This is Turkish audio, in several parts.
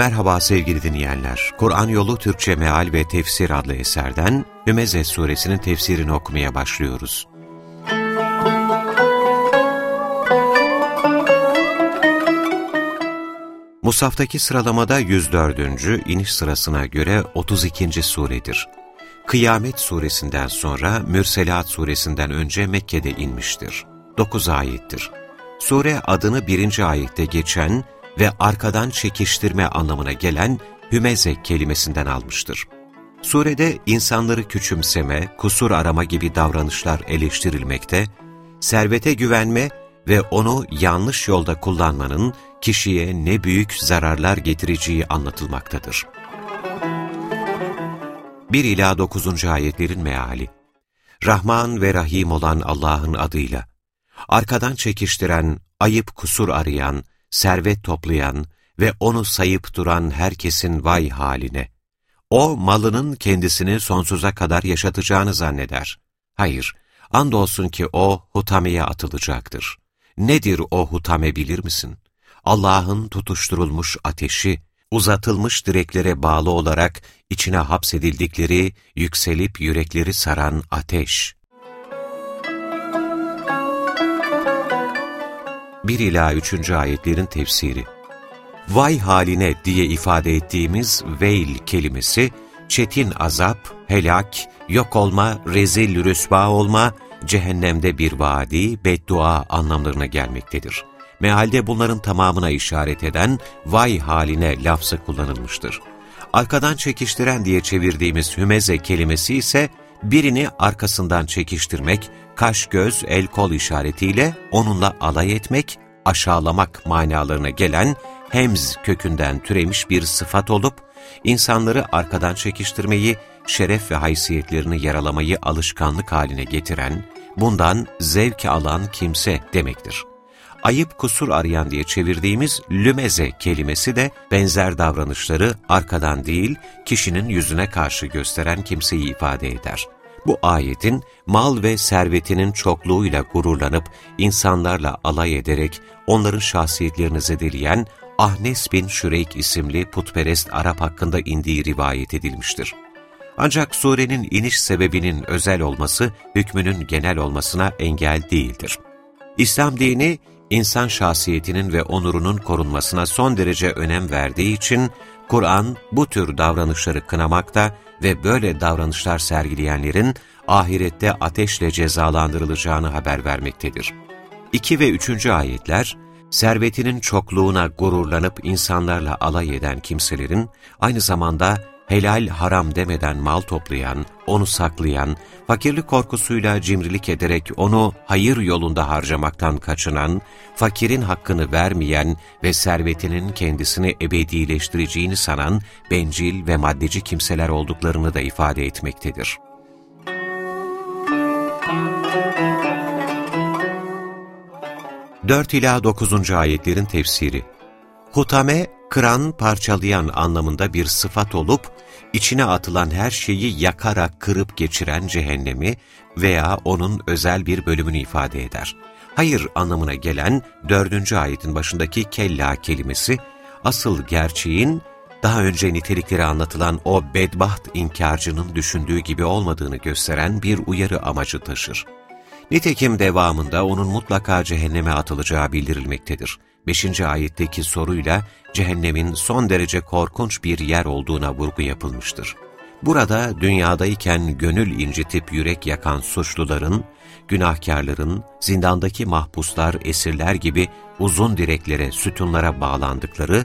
Merhaba sevgili dinleyenler. Kur'an Yolu Türkçe Meal ve Tefsir adlı eserden Hümeze suresinin tefsirini okumaya başlıyoruz. Musaftaki sıralamada 104. iniş sırasına göre 32. suredir. Kıyamet suresinden sonra Mürselat suresinden önce Mekke'de inmiştir. 9 ayettir. Sure adını birinci ayette geçen ve arkadan çekiştirme anlamına gelen hümeze kelimesinden almıştır. Surede insanları küçümseme, kusur arama gibi davranışlar eleştirilmekte, servete güvenme ve onu yanlış yolda kullanmanın kişiye ne büyük zararlar getireceği anlatılmaktadır. 1 ila 9. ayetlerin meali Rahman ve Rahim olan Allah'ın adıyla, arkadan çekiştiren, ayıp kusur arayan, servet toplayan ve onu sayıp duran herkesin vay haline. O malının kendisini sonsuza kadar yaşatacağını zanneder. Hayır, andolsun ki o hutameye atılacaktır. Nedir o hutame bilir misin? Allah'ın tutuşturulmuş ateşi, uzatılmış direklere bağlı olarak içine hapsedildikleri, yükselip yürekleri saran ateş. 1 ila 3. ayetlerin tefsiri. Vay haline diye ifade ettiğimiz veil kelimesi, çetin azap, helak, yok olma, rezil rüsva olma, cehennemde bir vadi, beddua anlamlarına gelmektedir. Mealde bunların tamamına işaret eden vay haline lafzı kullanılmıştır. Arkadan çekiştiren diye çevirdiğimiz hümeze kelimesi ise birini arkasından çekiştirmek, kaş göz el kol işaretiyle onunla alay etmek, aşağılamak manalarına gelen hemz kökünden türemiş bir sıfat olup, insanları arkadan çekiştirmeyi, şeref ve haysiyetlerini yaralamayı alışkanlık haline getiren, bundan zevk alan kimse demektir. Ayıp kusur arayan diye çevirdiğimiz lümeze kelimesi de benzer davranışları arkadan değil, kişinin yüzüne karşı gösteren kimseyi ifade eder. Bu ayetin mal ve servetinin çokluğuyla gururlanıp insanlarla alay ederek onların şahsiyetlerini zedeleyen Ahnes bin Şüreyk isimli putperest Arap hakkında indiği rivayet edilmiştir. Ancak surenin iniş sebebinin özel olması, hükmünün genel olmasına engel değildir. İslam dini, insan şahsiyetinin ve onurunun korunmasına son derece önem verdiği için, Kur'an bu tür davranışları kınamakta ve böyle davranışlar sergileyenlerin ahirette ateşle cezalandırılacağını haber vermektedir. 2 ve 3. ayetler, servetinin çokluğuna gururlanıp insanlarla alay eden kimselerin, aynı zamanda helal haram demeden mal toplayan, onu saklayan, fakirlik korkusuyla cimrilik ederek onu hayır yolunda harcamaktan kaçınan, fakirin hakkını vermeyen ve servetinin kendisini ebedileştireceğini sanan bencil ve maddeci kimseler olduklarını da ifade etmektedir. Dört ila dokuzuncu ayetlerin tefsiri Hutame, kıran, parçalayan anlamında bir sıfat olup, içine atılan her şeyi yakarak kırıp geçiren cehennemi veya onun özel bir bölümünü ifade eder. Hayır anlamına gelen dördüncü ayetin başındaki kella kelimesi, asıl gerçeğin daha önce nitelikleri anlatılan o bedbaht inkarcının düşündüğü gibi olmadığını gösteren bir uyarı amacı taşır. Nitekim devamında onun mutlaka cehenneme atılacağı bildirilmektedir. 5. ayetteki soruyla cehennemin son derece korkunç bir yer olduğuna vurgu yapılmıştır. Burada dünyadayken gönül incitip yürek yakan suçluların, günahkarların, zindandaki mahpuslar, esirler gibi uzun direklere, sütunlara bağlandıkları,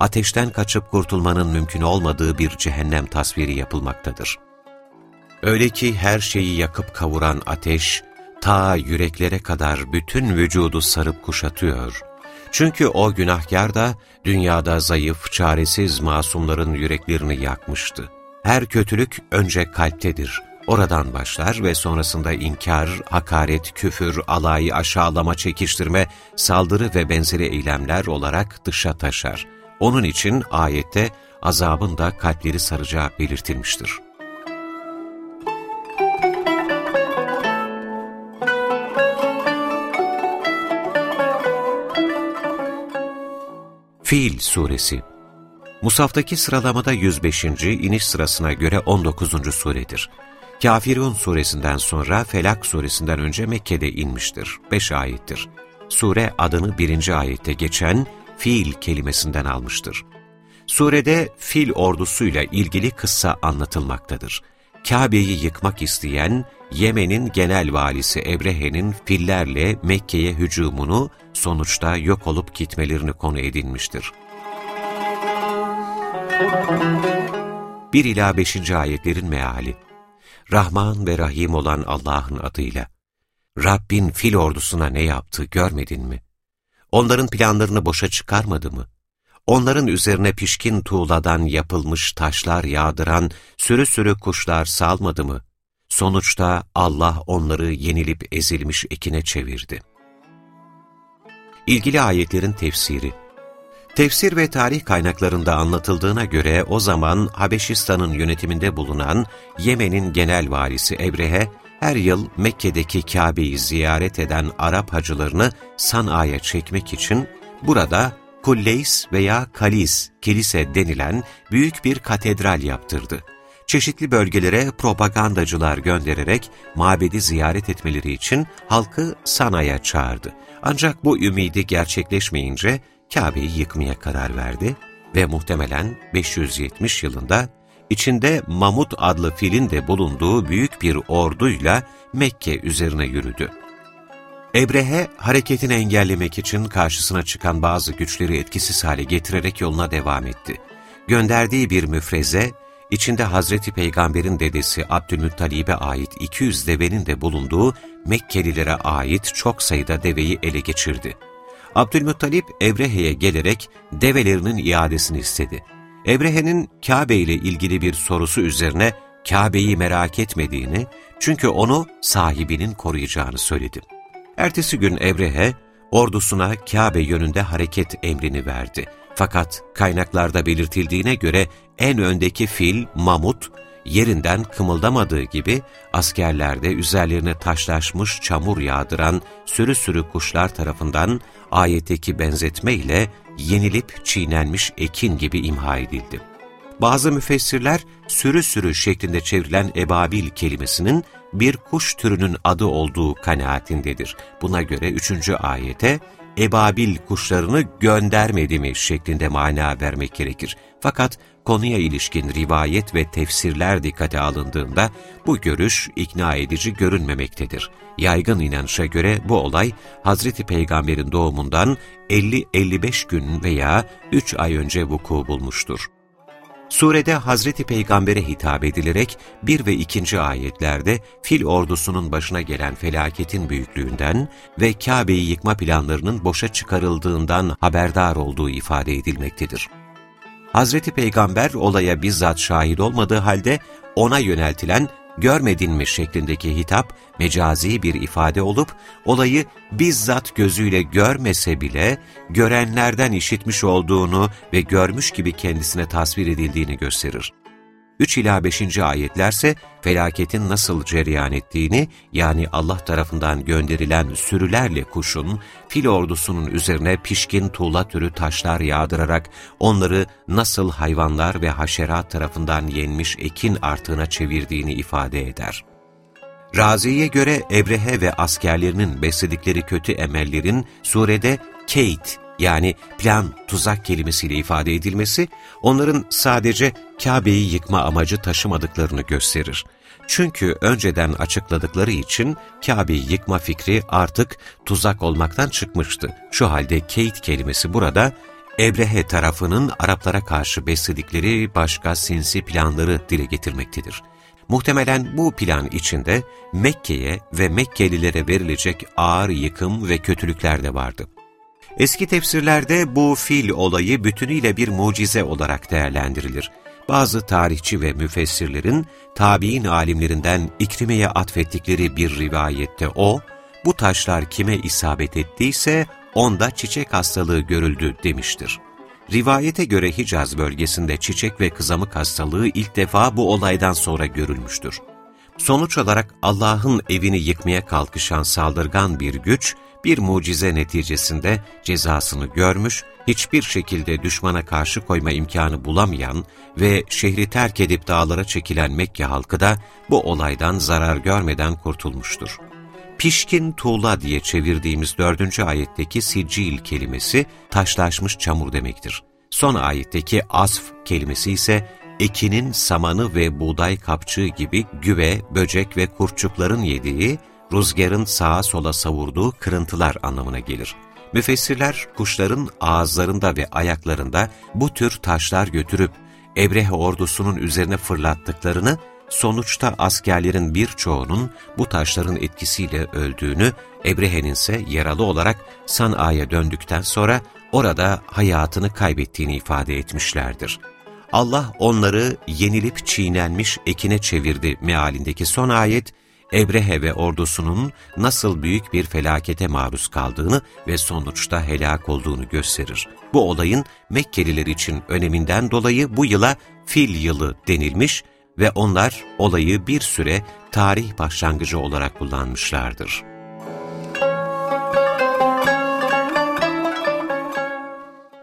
ateşten kaçıp kurtulmanın mümkün olmadığı bir cehennem tasviri yapılmaktadır. Öyle ki her şeyi yakıp kavuran ateş, ta yüreklere kadar bütün vücudu sarıp kuşatıyor. Çünkü o günahkar da dünyada zayıf, çaresiz masumların yüreklerini yakmıştı. Her kötülük önce kalptedir. Oradan başlar ve sonrasında inkar, hakaret, küfür, alay, aşağılama, çekiştirme, saldırı ve benzeri eylemler olarak dışa taşar. Onun için ayette azabın da kalpleri saracağı belirtilmiştir. Fil Suresi Musaftaki sıralamada 105. iniş sırasına göre 19. suredir. Kafirun suresinden sonra Felak suresinden önce Mekke'de inmiştir. 5 ayettir. Sure adını birinci ayette geçen fiil kelimesinden almıştır. Surede fil ordusuyla ilgili kıssa anlatılmaktadır. Kabe'yi yıkmak isteyen Yemen'in genel valisi Ebrehe'nin fillerle Mekke'ye hücumunu sonuçta yok olup gitmelerini konu edinmiştir. 1 ila 5. ayetlerin meali Rahman ve Rahim olan Allah'ın adıyla. Rabbin fil ordusuna ne yaptı görmedin mi? Onların planlarını boşa çıkarmadı mı? Onların üzerine pişkin tuğladan yapılmış taşlar yağdıran sürü sürü kuşlar salmadı mı? Sonuçta Allah onları yenilip ezilmiş ekine çevirdi. İlgili ayetlerin tefsiri Tefsir ve tarih kaynaklarında anlatıldığına göre o zaman Habeşistan'ın yönetiminde bulunan Yemen'in genel valisi Ebrehe, her yıl Mekke'deki Kabe'yi ziyaret eden Arap hacılarını San'a'ya çekmek için burada Kulleys veya Kalis, kilise denilen büyük bir katedral yaptırdı. Çeşitli bölgelere propagandacılar göndererek mabedi ziyaret etmeleri için halkı Sana'ya çağırdı. Ancak bu ümidi gerçekleşmeyince Kabe'yi yıkmaya karar verdi ve muhtemelen 570 yılında içinde Mamut adlı filin de bulunduğu büyük bir orduyla Mekke üzerine yürüdü. Ebrehe, hareketini engellemek için karşısına çıkan bazı güçleri etkisiz hale getirerek yoluna devam etti. Gönderdiği bir müfreze, içinde Hazreti Peygamber'in dedesi Abdülmuttalib'e ait 200 devenin de bulunduğu Mekkelilere ait çok sayıda deveyi ele geçirdi. Abdülmuttalip Ebrehe'ye gelerek develerinin iadesini istedi. Ebrehe'nin Kabe ile ilgili bir sorusu üzerine Kabe'yi merak etmediğini, çünkü onu sahibinin koruyacağını söyledi. Ertesi gün Ebrehe, ordusuna Kabe yönünde hareket emrini verdi. Fakat kaynaklarda belirtildiğine göre en öndeki fil, mamut, yerinden kımıldamadığı gibi askerlerde üzerlerine taşlaşmış çamur yağdıran sürü sürü kuşlar tarafından ayetteki benzetme ile yenilip çiğnenmiş ekin gibi imha edildi. Bazı müfessirler sürü sürü şeklinde çevrilen ebabil kelimesinin bir kuş türünün adı olduğu kanaatindedir. Buna göre üçüncü ayete ebabil kuşlarını göndermedi mi şeklinde mana vermek gerekir. Fakat konuya ilişkin rivayet ve tefsirler dikkate alındığında bu görüş ikna edici görünmemektedir. Yaygın inanışa göre bu olay Hazreti Peygamber'in doğumundan 50-55 gün veya 3 ay önce vuku bulmuştur. Surede Hazreti Peygamber'e hitap edilerek 1 ve 2. ayetlerde fil ordusunun başına gelen felaketin büyüklüğünden ve Kabe'yi yıkma planlarının boşa çıkarıldığından haberdar olduğu ifade edilmektedir. Hazreti Peygamber olaya bizzat şahit olmadığı halde ona yöneltilen görmedin mi şeklindeki hitap mecazi bir ifade olup olayı bizzat gözüyle görmese bile görenlerden işitmiş olduğunu ve görmüş gibi kendisine tasvir edildiğini gösterir. 3 ila 5. ayetlerse felaketin nasıl cereyan ettiğini yani Allah tarafından gönderilen sürülerle kuşun fil ordusunun üzerine pişkin tuğla türü taşlar yağdırarak onları nasıl hayvanlar ve haşerat tarafından yenmiş ekin artığına çevirdiğini ifade eder. Razi'ye göre Ebrehe ve askerlerinin besledikleri kötü emellerin surede Kate yani plan, tuzak kelimesiyle ifade edilmesi, onların sadece Kabe'yi yıkma amacı taşımadıklarını gösterir. Çünkü önceden açıkladıkları için Kabe'yi yıkma fikri artık tuzak olmaktan çıkmıştı. Şu halde Kate kelimesi burada, Ebrehe tarafının Araplara karşı besledikleri başka sinsi planları dile getirmektedir. Muhtemelen bu plan içinde Mekke'ye ve Mekkelilere verilecek ağır yıkım ve kötülükler de vardı. Eski tefsirlerde bu fil olayı bütünüyle bir mucize olarak değerlendirilir. bazı tarihçi ve müfessirlerin tabi'in alimlerinden İkrime'ye atfettikleri bir rivayette o, bu taşlar kime isabet ettiyse onda çiçek hastalığı görüldü demiştir. Rivayete göre Hicaz bölgesinde çiçek ve kızamık hastalığı ilk defa bu olaydan sonra görülmüştür. Sonuç olarak Allah'ın evini yıkmaya kalkışan saldırgan bir güç, bir mucize neticesinde cezasını görmüş, hiçbir şekilde düşmana karşı koyma imkanı bulamayan ve şehri terk edip dağlara çekilen Mekke halkı da bu olaydan zarar görmeden kurtulmuştur. Pişkin tuğla diye çevirdiğimiz dördüncü ayetteki sicil kelimesi taşlaşmış çamur demektir. Son ayetteki asf kelimesi ise ekinin samanı ve buğday kapçığı gibi güve, böcek ve kurtçukların yediği, rüzgarın sağa sola savurduğu kırıntılar anlamına gelir. Müfessirler kuşların ağızlarında ve ayaklarında bu tür taşlar götürüp Ebrehe ordusunun üzerine fırlattıklarını, sonuçta askerlerin birçoğunun bu taşların etkisiyle öldüğünü, Ebrehe'nin ise yaralı olarak San'a'ya döndükten sonra orada hayatını kaybettiğini ifade etmişlerdir. Allah onları yenilip çiğnenmiş ekine çevirdi mealindeki son ayet, Ebrehe ve ordusunun nasıl büyük bir felakete maruz kaldığını ve sonuçta helak olduğunu gösterir. Bu olayın Mekkeliler için öneminden dolayı bu yıla fil yılı denilmiş ve onlar olayı bir süre tarih başlangıcı olarak kullanmışlardır.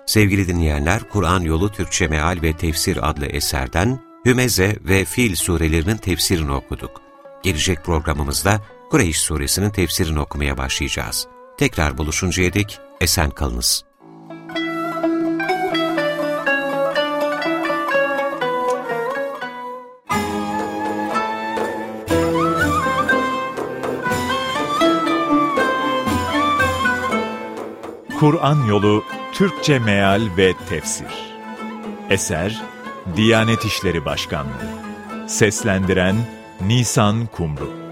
Sevgili dinleyenler, Kur'an Yolu Türkçe Meal ve Tefsir adlı eserden Hümeze ve Fil surelerinin tefsirini okuduk. Gelecek programımızda Kureyş suresinin tefsirini okumaya başlayacağız. Tekrar buluşuncaya dek esen kalınız. Kur'an Yolu Türkçe Meal ve Tefsir Eser Diyanet İşleri Başkanlığı Seslendiren Nisan Kumru